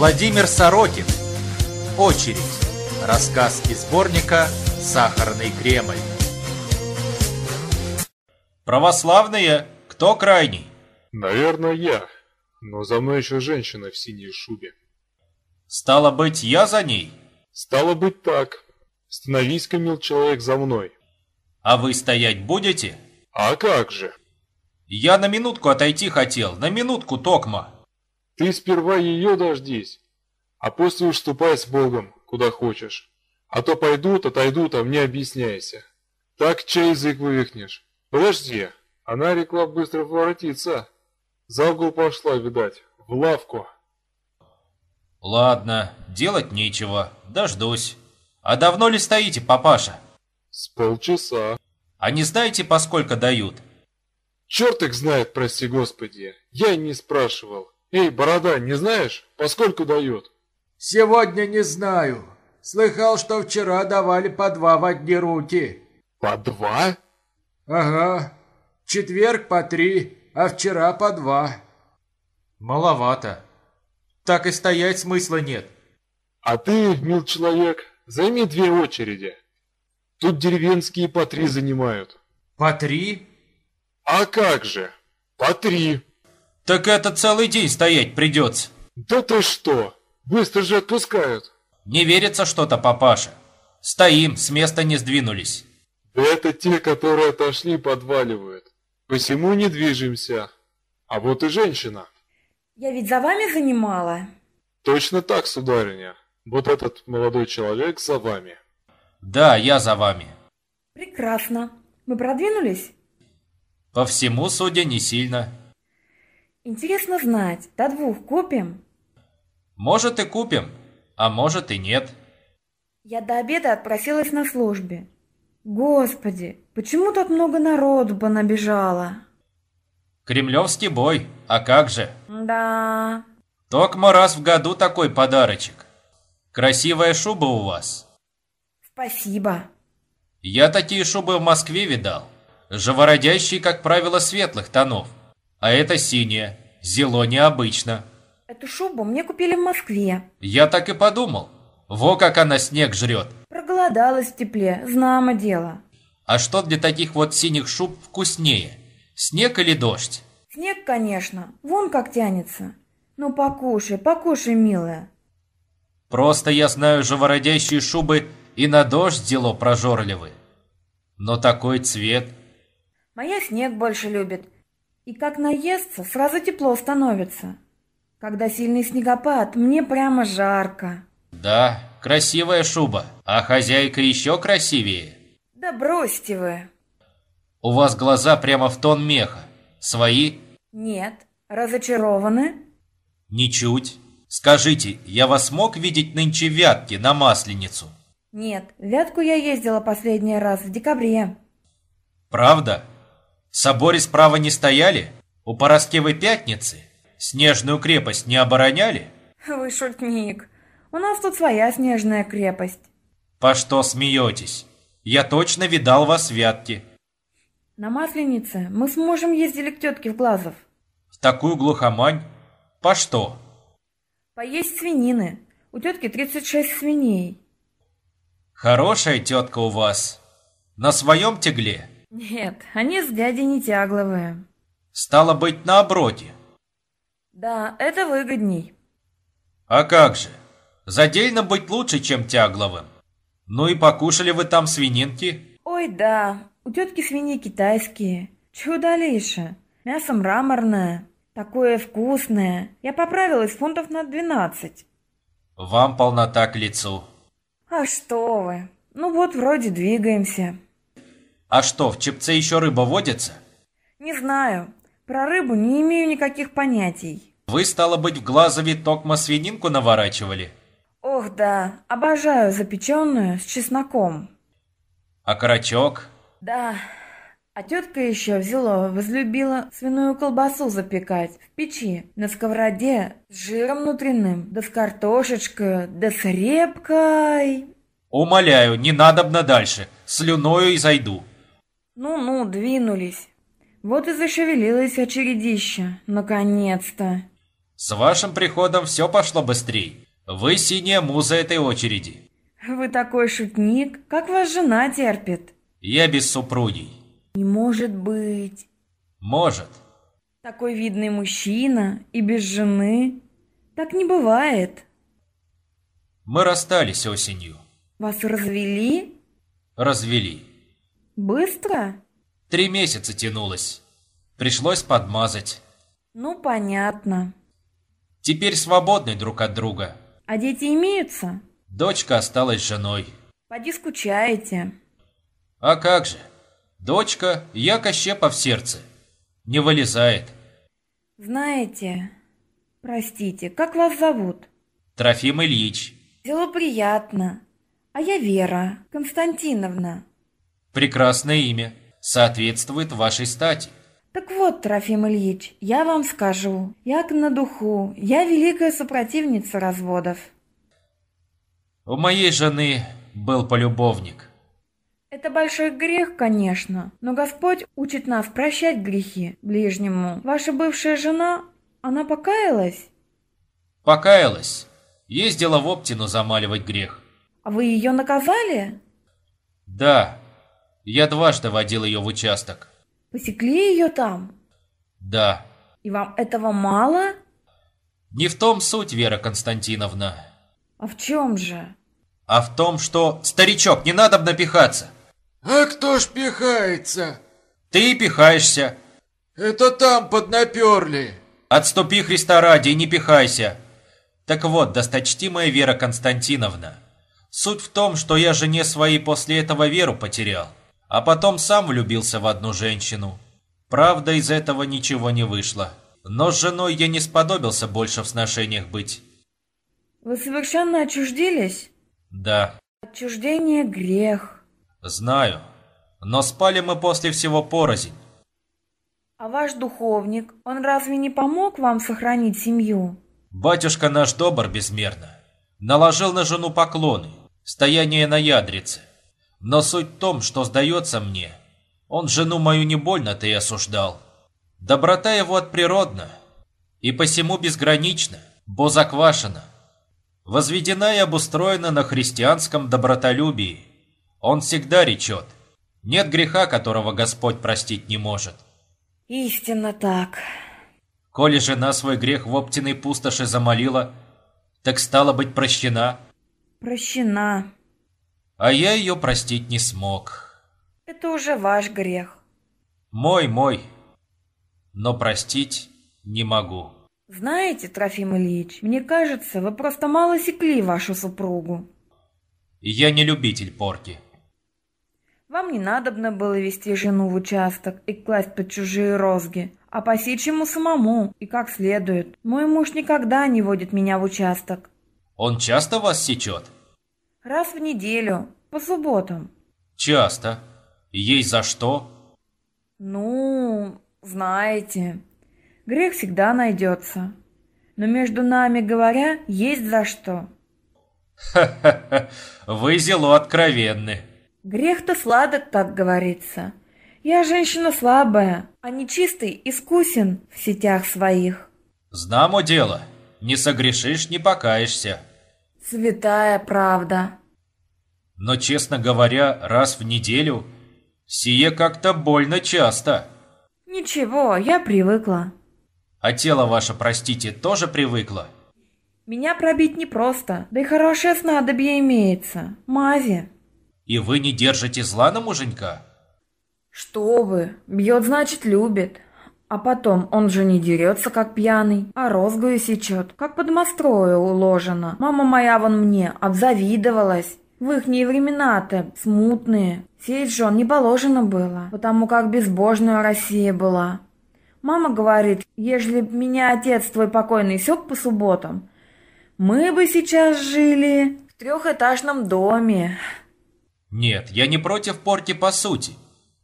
Владимир Сорокин. Очередь. Рассказ из сборника «Сахарный Кремль». Православные, кто крайний? Наверное, я. Но за мной еще женщина в синей шубе. Стало быть, я за ней? Стало быть так. Становись-ка, мил человек, за мной. А вы стоять будете? А как же? Я на минутку отойти хотел, на минутку, Токма. Ты сперва ее дождись, а после уж ступай с Богом, куда хочешь. А то пойдут, отойдут, а мне объясняйся. Так чей язык вывихнешь. Подожди, она рекла быстро воротиться. За угол пошла, видать, в лавку. Ладно, делать нечего, дождусь. А давно ли стоите, папаша? С полчаса. А не знаете, поскольку дают? Черт их знает, прости господи. Я и не спрашивал. Эй, борода, не знаешь, поскольку дают? Сегодня не знаю. Слыхал, что вчера давали по два в одни руки. По два? Ага. Четверг по три, а вчера по два. Маловато. Так и стоять смысла нет. А ты, мил человек, займи две очереди. Тут деревенские по три занимают. По три? А как же? По три. Так это целый день стоять придется. Да ты что? Быстро же отпускают. Не верится что-то, папаша. Стоим, с места не сдвинулись. Да это те, которые отошли, подваливают. Посему не движемся. А вот и женщина. Я ведь за вами занимала. Точно так, сударыня. Вот этот молодой человек за вами. Да, я за вами. Прекрасно. Мы продвинулись? По всему, судя, не сильно. Интересно знать, до двух купим? Может и купим, а может и нет. Я до обеда отпросилась на службе. Господи, почему так много народу понабежало? Кремлевский бой, а как же? Да. Токмо раз в году такой подарочек. Красивая шуба у вас. Спасибо. Я такие шубы в Москве видал. Живородящие, как правило, светлых тонов. А это синяя, зело необычно. Эту шубу мне купили в Москве. Я так и подумал. Во как она снег жрет. Проголодалась в тепле, знамо дело. А что для таких вот синих шуб вкуснее? Снег или дождь? Снег, конечно, вон как тянется. Ну покушай, покушай, милая. Просто я знаю живородящие шубы и на дождь дело прожорливы. Но такой цвет... Моя снег больше любит. И как наестся, сразу тепло становится. Когда сильный снегопад, мне прямо жарко. Да, красивая шуба, а хозяйка еще красивее. Да бросьте вы. У вас глаза прямо в тон меха. Свои? Нет. Разочарованы? Ничуть. Скажите, я вас мог видеть нынче в Вятке на Масленицу? Нет, в Вятку я ездила последний раз в декабре. Правда? Соборе справа не стояли? У Пороскевой Пятницы? Снежную крепость не обороняли? Вы шутник. У нас тут своя снежная крепость. По что смеетесь? Я точно видал вас в Вятке. На Масленице мы с мужем ездили к тетке в Глазов. В такую глухомань? По что? Поесть свинины. У тетки 36 свиней. Хорошая тетка у вас. На своем тегле? Нет, они с дядей не тягловые. Стало быть, на оброде. Да, это выгодней. А как же? Задельно быть лучше, чем тягловым. Ну и покушали вы там свининки? Ой, да, у тетки свиньи китайские. Чудо-лише. Мясо мраморное. Такое вкусное. Я поправилась фунтов на 12. Вам полнота к лицу. А что вы? Ну вот, вроде двигаемся. А что, в чепце еще рыба водится? Не знаю. Про рыбу не имею никаких понятий. Вы, стало быть, в Глазове токмо свининку наворачивали? Ох, да. Обожаю запеченную с чесноком. А карачок? Да. А тетка еще взяла, возлюбила свиную колбасу запекать в печи, на сковороде, с жиром внутренним, да с картошечкой, да с репкой. Умоляю, не надобно дальше, слюною и зайду. Ну-ну, двинулись. Вот и зашевелилось очередище, наконец-то. С вашим приходом все пошло быстрей. Вы синяя муза этой очереди. Вы такой шутник. Как вас жена терпит? Я без супругий. Не может быть. Может. Такой видный мужчина и без жены. Так не бывает. Мы расстались осенью. Вас развели? Развели. Быстро? Три месяца тянулось. Пришлось подмазать. Ну, понятно. Теперь свободны друг от друга. А дети имеются? Дочка осталась женой. Поди скучаете. А как же? Дочка, яко щепа в сердце. Не вылезает. Знаете, простите, как вас зовут? Трофим Ильич. Дело приятно. А я Вера Константиновна. Прекрасное имя. Соответствует вашей стати. Так вот, Трофим Ильич, я вам скажу, як на духу, я великая супротивница разводов. У моей жены был полюбовник. Это большой грех, конечно, но Господь учит нас прощать грехи ближнему. Ваша бывшая жена, она покаялась? Покаялась. Ездила в Оптину замаливать грех. А вы ее наказали? Да, я дважды водил ее в участок. Посекли ее там? Да. И вам этого мало? Не в том суть, Вера Константиновна. А в чем же? А в том, что... Старичок, не надо напихаться. А кто ж пихается? Ты пихаешься. Это там поднаперли. Отступи, Христа ради, и не пихайся. Так вот, досточтимая Вера Константиновна, суть в том, что я жене своей после этого веру потерял, а потом сам влюбился в одну женщину. Правда, из этого ничего не вышло. Но с женой я не сподобился больше в сношениях быть. Вы совершенно отчуждились? Да, Отчуждение – грех. знаю. Но спали мы после всего порознь. А ваш духовник, он разве не помог вам сохранить семью? Батюшка наш добр безмерно. Наложил на жену поклоны, стояние на ядрице. Но суть в том, что сдается мне, он жену мою не больно-то и осуждал. Доброта его отприродна, и посему безгранична, бо заквашена. Возведена и обустроена на христианском добротолюбии. Он всегда речет, нет греха, которого Господь простить не может. Истинно так. Коли жена свой грех в оптиной пустоши замолила, так стало быть прощена, Прощена. А я ее простить не смог. Это уже ваш грех. Мой, мой, но простить не могу. Знаете, Трофим Ильич, мне кажется, вы просто мало секли вашу супругу. Я не любитель порки. Вам не надобно было вести жену в участок и класть под чужие розги, а посечь ему самому и как следует. Мой муж никогда не водит меня в участок. Он часто вас сечет? Раз в неделю, по субботам. Часто. Есть за что? Ну, знаете, грех всегда найдется. Но между нами говоря, есть за что. Ха-ха-ха, вы зело откровенны. Грех-то сладок, как говорится. Я женщина слабая, а нечистый искусен в сетях своих. Знамо дело, не согрешишь, не покаешься. Святая правда. Но, честно говоря, раз в неделю, сие как-то больно часто. Ничего, я привыкла. А тело ваше, простите, тоже привыкло? Меня пробить непросто, да и хорошее снадобье имеется. Мази. И вы не держите зла на муженька? Что вы, бьет, значит, любит. А потом, он же не дерется, как пьяный, а розгою сечет, как под мострою уложено. Мама моя вон мне обзавидовалась. В ихние времена-то смутные. Сеять же он не положено было, потому как безбожная Россия была. Мама говорит, ежели б меня отец твой покойный сёк по субботам, мы бы сейчас жили в трехэтажном доме. Нет, я не против порки по сути.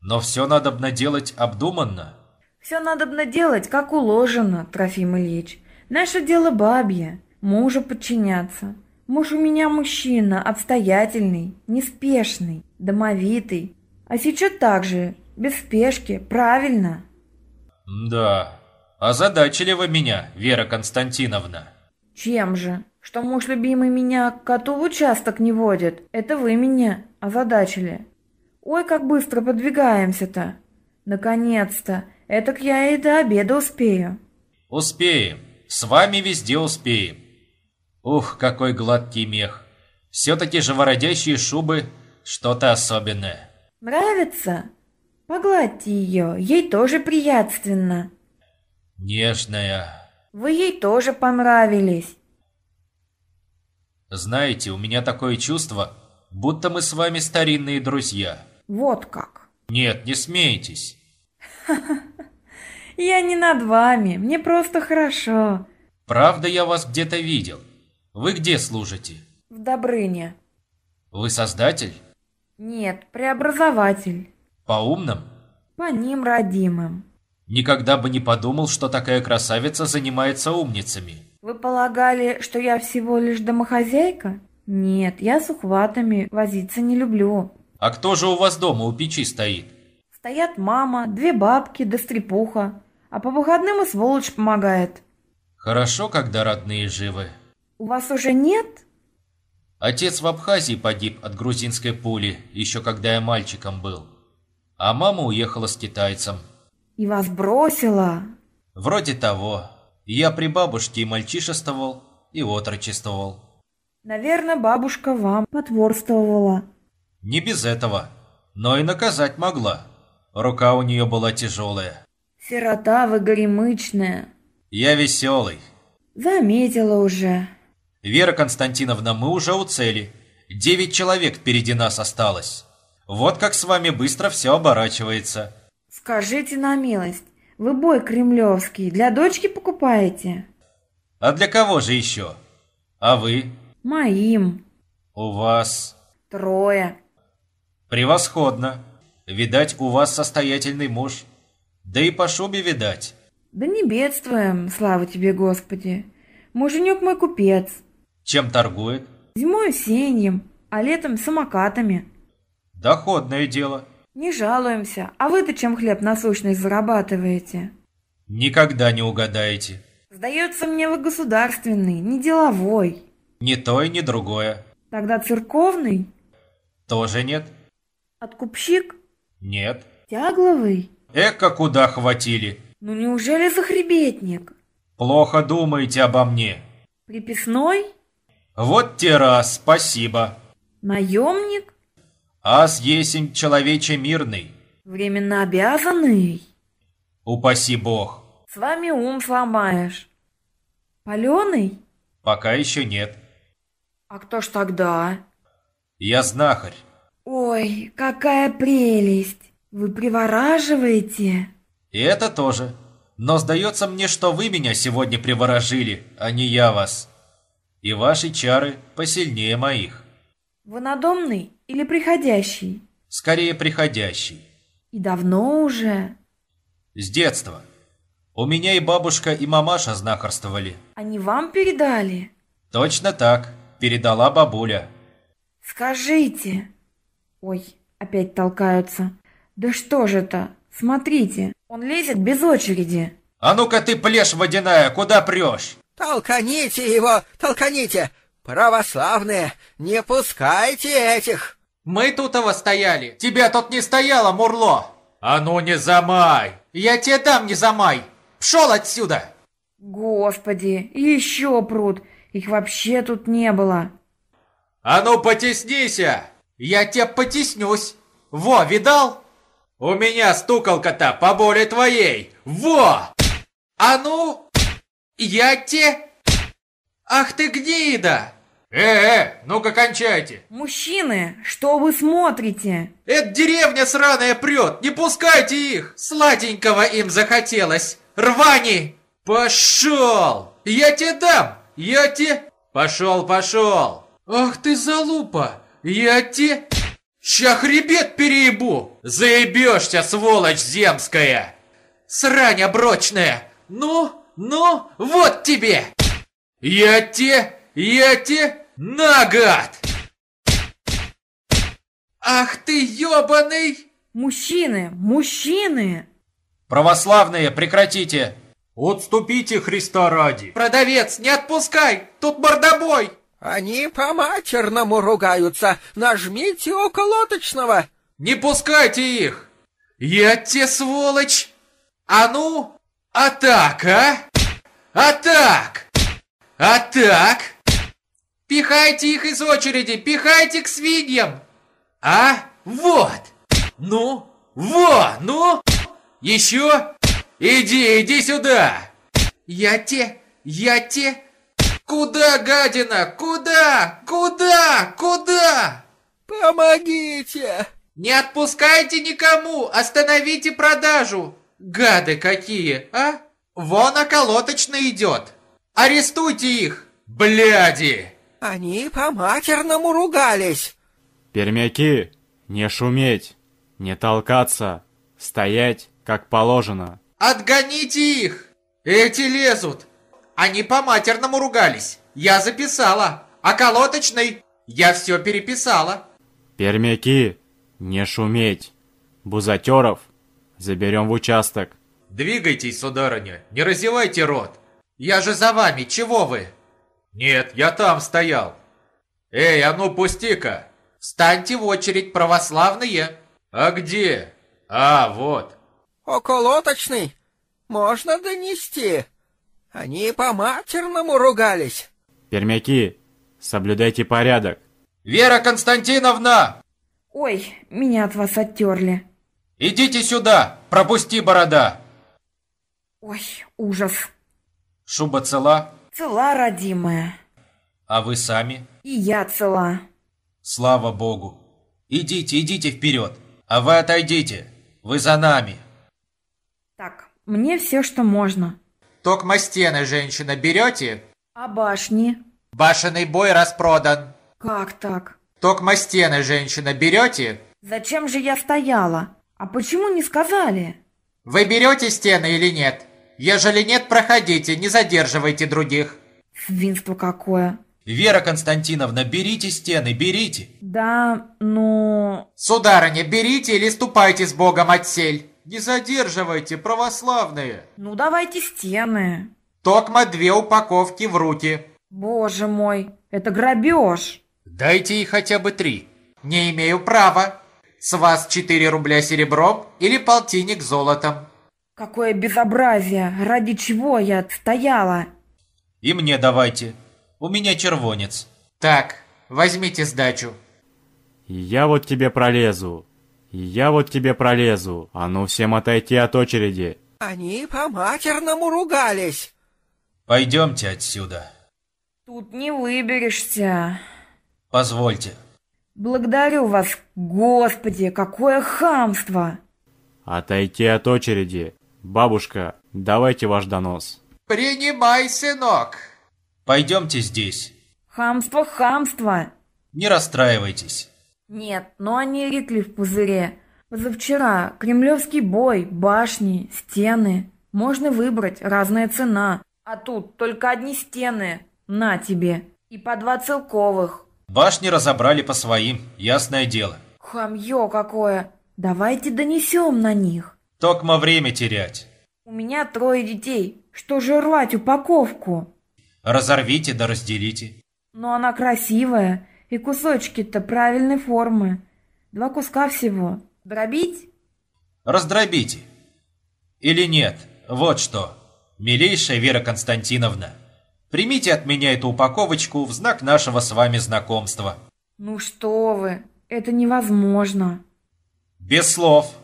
Но все надо б наделать обдуманно. Все надо делать, как уложено, Трофим Ильич. Наше дело бабье, мужу подчиняться. Муж у меня мужчина, обстоятельный, неспешный, домовитый. А сейчас так же, без спешки, правильно. Да, Озадачили вы меня, Вера Константиновна. Чем же? Что муж любимый меня к коту в участок не водит. Это вы меня озадачили. Ой, как быстро подвигаемся-то. Наконец-то. Этак я и до обеда успею. Успеем. С вами везде успеем. Ух, какой гладкий мех. Все-таки живородящие шубы что-то особенное. Нравится? Погладьте ее, ей тоже приятственно. Нежная. Вы ей тоже понравились. Знаете, у меня такое чувство, будто мы с вами старинные друзья. Вот как. Нет, не смейтесь. Я не над вами, мне просто хорошо. Правда, я вас где-то видел. Вы где служите? В Добрыне. Вы создатель? Нет, преобразователь. По умным? По ним родимым. Никогда бы не подумал, что такая красавица занимается умницами. Вы полагали, что я всего лишь домохозяйка? Нет, я с ухватами возиться не люблю. А кто же у вас дома у печи стоит? Стоят мама, две бабки да стрепуха. А по выходным и сволочь помогает. Хорошо, когда родные живы. У вас уже нет? Отец в Абхазии погиб от грузинской пули, еще когда я мальчиком был. А мама уехала с китайцем. И вас бросила? Вроде того. Я при бабушке и мальчишествовал, и отрочествовал. Наверное, бабушка вам потворствовала. Не без этого, но и наказать могла. Рука у нее была тяжелая. Сирота вы горемычная. Я веселый. Заметила уже. Вера Константиновна, мы уже у цели. Девять человек впереди нас осталось. Вот как с вами быстро все оборачивается. Скажите на милость, вы бой кремлевский для дочки покупаете? А для кого же еще? А вы? Моим. У вас? Трое. Превосходно. Видать, у вас состоятельный муж. Да и по шубе видать. Да не бедствуем, слава тебе, Господи. Муженек мой купец. Чем торгует? Зимой сеньем, а летом самокатами. Доходное дело. Не жалуемся. А вы-то чем хлеб насущный зарабатываете? Никогда не угадаете. Сдается мне вы государственный, не деловой. Ни то и ни другое. Тогда церковный? Тоже нет? Откупщик? Нет. Тягловый? Эка куда хватили. Ну неужели захребетник? Плохо думаете обо мне. Приписной? Вот те раз, спасибо. Наемник? Ас есмь человече мирный. Временно обязанный? Упаси бог. С вами ум сломаешь. Паленый? Пока еще нет. А кто ж тогда? Я знахарь. Ой, какая прелесть! Вы привораживаете? И это тоже. Но сдается мне, что вы меня сегодня приворожили, а не я вас. И ваши чары посильнее моих. Вы надомный или приходящий? Скорее приходящий. И давно уже? С детства. У меня и бабушка, и мамаша знахарствовали. Они вам передали? Точно так. Передала бабуля. Скажите. Ой, опять толкаются. Да что же это? Смотрите, он лезет без очереди. А ну-ка ты, плешь водяная, куда прешь? Толканите его, толканите! Православные, не пускайте этих! Мы тут его стояли. Тебя тут не стояло, Мурло. А ну не замай! Я тебе дам не замай. Пшел отсюда. Господи, еще пруд. Их вообще тут не было. А ну потеснися! Я тебя потеснюсь. Во, видал? У меня стуколка-то поболее твоей. Во! А ну, я те... Ах ты гнида! Э-э, ну-ка кончайте. Мужчины, что вы смотрите? Эта деревня сраная прет, не пускайте их! Сладенького им захотелось. Рвани! Пошел! Я тебе дам! Я тебе... Пошел, пошел! Ах ты залупа! Я тебе... Ща хребет переебу! Заебешься, сволочь земская! Срань оброчная! Ну, ну, вот тебе! Я те, я те, на, гад! Ах ты ёбаный! Мужчины, мужчины! Православные, прекратите! Отступите, Христа ради. Продавец, не отпускай! Тут мордобой! Они по-матерному ругаются. Нажмите околоточного. Не пускайте их! Я те сволочь! А ну, а так, а? Так! А так! Пихайте их из очереди, пихайте к свиньям! А? Вот! Ну? Во! Ну? Еще? Иди, иди сюда! Я те, я те... Куда, гадина? Куда? Куда? Куда? Помогите! Не отпускайте никому! Остановите продажу! Гады какие, а? Вон околоточный идет! Арестуйте их! Бляди! Они по-матерному ругались. Пермяки, не шуметь, не толкаться, стоять, как положено. Отгоните их! Эти лезут! Они по-матерному ругались. Я записала. Околоточный, я все переписала. Пермяки, не шуметь. Бузатеров заберем в участок. Двигайтесь, сударыня, не разевайте рот. Я же за вами, чего вы? Нет, я там стоял. Эй, а ну пусти-ка. Встаньте в очередь, православные. А где? А, вот. Околоточный, можно донести. Они по-матерному ругались. Пермяки, соблюдайте порядок. Вера Константиновна! Ой, меня от вас оттерли. Идите сюда, пропусти борода. Ой, ужас. Шуба цела, Цела, родимая. а вы сами? И я цела. Слава богу. Идите, идите вперед. А вы отойдите. Вы за нами. Так, мне все, что можно. Токмо стены, женщина, берете? А башни? Башенный бой распродан. Как так? Токмо стены, женщина, берете? Зачем же я стояла? А почему не сказали? Вы берете стены или нет? Ежели нет, проходите, не задерживайте других. Свинство какое. Вера Константиновна, берите стены, берите. Да, ну... Сударыня, берите или ступайте с Богом отсель. Не задерживайте, православные. Ну давайте стены. Токмо две упаковки в руки. Боже мой, это грабеж. Дайте ей хотя бы три. Не имею права. С вас 4 рубля серебром или полтинник золотом. Какое безобразие! Ради чего я стояла? И мне давайте. У меня червонец. Так, возьмите сдачу. Я вот тебе пролезу. Я вот тебе пролезу. А ну всем отойти от очереди. Они по-матерному ругались. Пойдемте отсюда. Тут не выберешься. Позвольте. Благодарю вас, Господи, какое хамство! Отойти от очереди. Бабушка, давайте ваш донос. Принимай, сынок. Пойдемте здесь. Хамство, хамство! Не расстраивайтесь. Нет, но они рекли в пузыре. Позавчера кремлевский бой, башни, стены. Можно выбрать, разная цена. А тут только одни стены. На тебе. И по два целковых. Башни разобрали по своим, ясное дело. Хамье какое! Давайте донесем на них. Токмо время терять. У меня трое детей. Что же рвать упаковку? Разорвите да разделите. Но она красивая, и кусочки-то правильной формы. Два куска всего. Дробить? Раздробите. Или нет, вот что. Милейшая Вера Константиновна, примите от меня эту упаковочку в знак нашего с вами знакомства. Ну что вы, это невозможно. Без слов.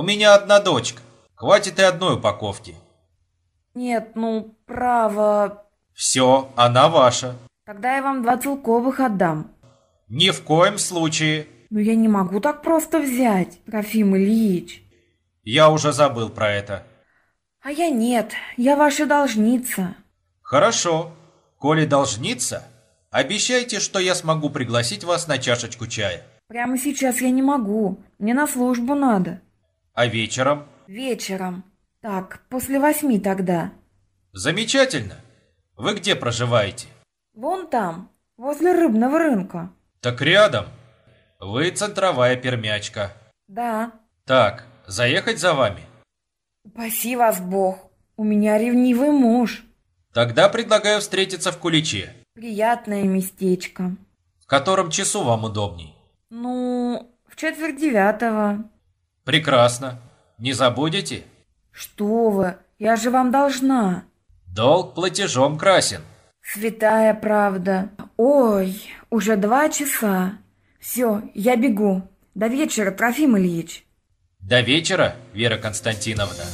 У меня одна дочка. Хватит и одной упаковки. Нет, ну, право. Все, она ваша. Тогда я вам два целковых отдам. Ни в коем случае. Но я не могу так просто взять, Трофим Ильич. Я уже забыл про это. А я нет, я ваша должница. Хорошо. Коли должница, обещайте, что я смогу пригласить вас на чашечку чая. Прямо сейчас я не могу, мне на службу надо. А вечером? Вечером. Так, после восьми тогда. Замечательно. Вы где проживаете? Вон там, возле рыбного рынка. Так рядом. Вы центровая пермячка. Да. Так, заехать за вами? Упаси вас Бог. У меня ревнивый муж. Тогда предлагаю встретиться в Куличе. Приятное местечко. В котором часу вам удобней? Ну, в четверть девятого. Прекрасно. Не забудете? Что вы, я же вам должна. Долг платежом красен. Святая правда. Ой, уже два часа. Все, я бегу. До вечера, Трофим Ильич. До вечера, Вера Константиновна.